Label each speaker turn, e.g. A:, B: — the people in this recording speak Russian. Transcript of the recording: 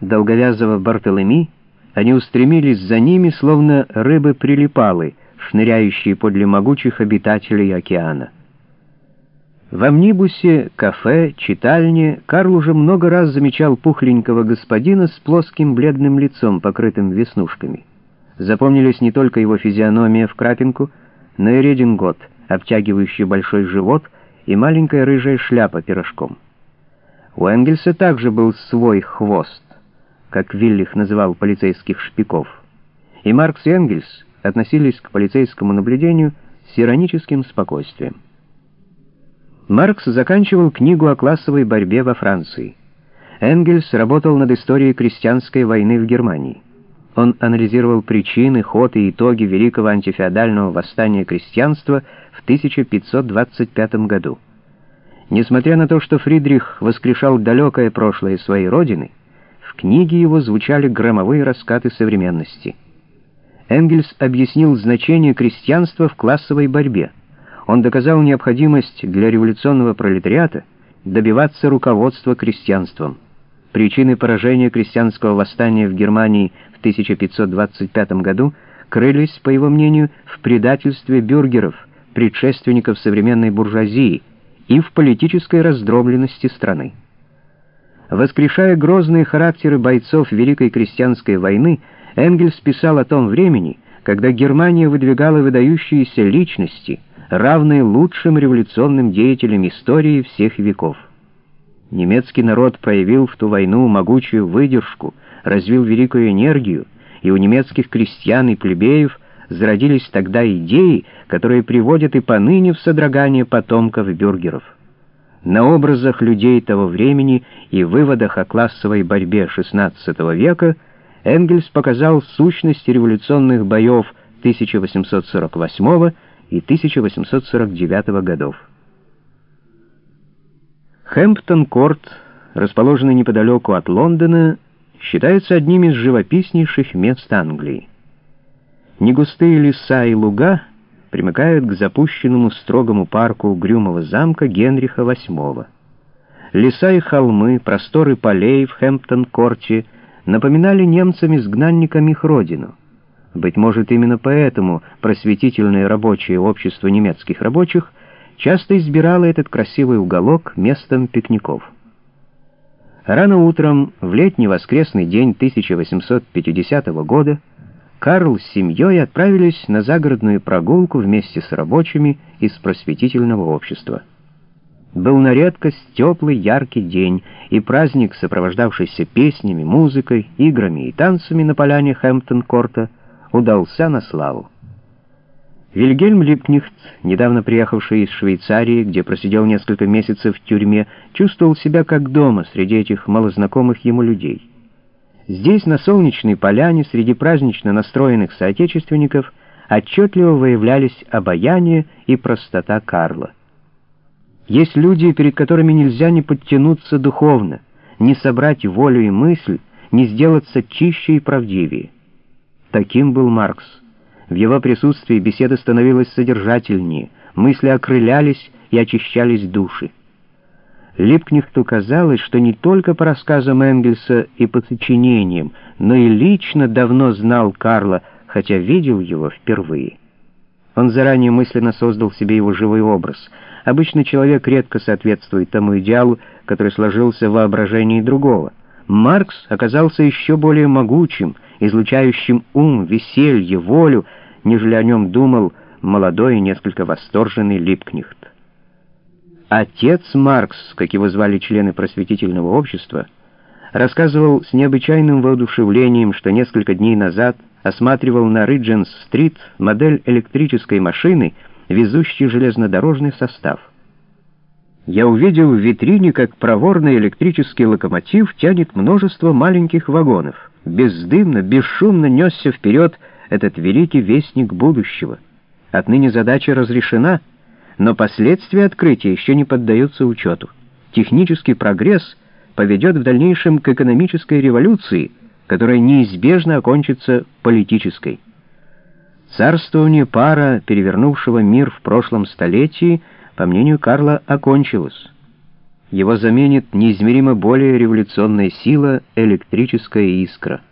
A: долговязого Бартолеми, они устремились за ними, словно рыбы-прилипалы, шныряющие подле могучих обитателей океана. В амнибусе, кафе, читальне Карл уже много раз замечал пухленького господина с плоским бледным лицом, покрытым веснушками. Запомнились не только его физиономия в крапинку, но и редингот, обтягивающий большой живот, и маленькая рыжая шляпа пирожком. У Энгельса также был свой хвост, как Виллих называл полицейских шпиков. И Маркс и Энгельс относились к полицейскому наблюдению с ироническим спокойствием. Маркс заканчивал книгу о классовой борьбе во Франции. Энгельс работал над историей крестьянской войны в Германии. Он анализировал причины, ход и итоги великого антифеодального восстания крестьянства в 1525 году. Несмотря на то, что Фридрих воскрешал далекое прошлое своей родины, в книге его звучали громовые раскаты современности. Энгельс объяснил значение крестьянства в классовой борьбе. Он доказал необходимость для революционного пролетариата добиваться руководства крестьянством. Причины поражения крестьянского восстания в Германии в 1525 году крылись, по его мнению, в предательстве бюргеров, предшественников современной буржуазии, и в политической раздробленности страны. Воскрешая грозные характеры бойцов Великой крестьянской войны, Энгельс писал о том времени, когда Германия выдвигала выдающиеся личности – равные лучшим революционным деятелям истории всех веков. Немецкий народ проявил в ту войну могучую выдержку, развил великую энергию, и у немецких крестьян и плебеев зародились тогда идеи, которые приводят и поныне в содрогание потомков бюргеров. На образах людей того времени и выводах о классовой борьбе XVI века Энгельс показал сущность революционных боев 1848 года и 1849 годов. Хэмптон-Корт, расположенный неподалеку от Лондона, считается одним из живописнейших мест Англии. Негустые леса и луга примыкают к запущенному строгому парку угрюмого замка Генриха VIII. Леса и холмы, просторы полей в Хэмптон-Корте напоминали немцам-изгнанникам их родину — быть может, именно поэтому просветительное рабочее общество немецких рабочих часто избирало этот красивый уголок местом пикников. Рано утром, в летний воскресный день 1850 года, Карл с семьей отправились на загородную прогулку вместе с рабочими из просветительного общества. Был на редкость теплый, яркий день, и праздник, сопровождавшийся песнями, музыкой, играми и танцами на поляне Хэмптон-Корта, удался на славу. Вильгельм Липкнихт, недавно приехавший из Швейцарии, где просидел несколько месяцев в тюрьме, чувствовал себя как дома среди этих малознакомых ему людей. Здесь, на солнечной поляне, среди празднично настроенных соотечественников, отчетливо выявлялись обаяние и простота Карла. Есть люди, перед которыми нельзя не подтянуться духовно, не собрать волю и мысль, не сделаться чище и правдивее. Таким был Маркс. В его присутствии беседа становилась содержательнее, мысли окрылялись и очищались души. Липкнехту казалось, что не только по рассказам Энгельса и по сочинениям, но и лично давно знал Карла, хотя видел его впервые. Он заранее мысленно создал себе его живой образ. Обычно человек редко соответствует тому идеалу, который сложился в воображении другого. Маркс оказался еще более могучим, излучающим ум, веселье, волю, нежели о нем думал молодой и несколько восторженный Липкнихт. Отец Маркс, как его звали члены просветительного общества, рассказывал с необычайным воодушевлением, что несколько дней назад осматривал на Ридженс-стрит модель электрической машины, везущей железнодорожный состав я увидел в витрине, как проворный электрический локомотив тянет множество маленьких вагонов. Бездымно, бесшумно несся вперед этот великий вестник будущего. Отныне задача разрешена, но последствия открытия еще не поддаются учету. Технический прогресс поведет в дальнейшем к экономической революции, которая неизбежно окончится политической. Царствование пара, перевернувшего мир в прошлом столетии — по мнению Карла, окончилось. его заменит неизмеримо более революционная сила — электрическая искра —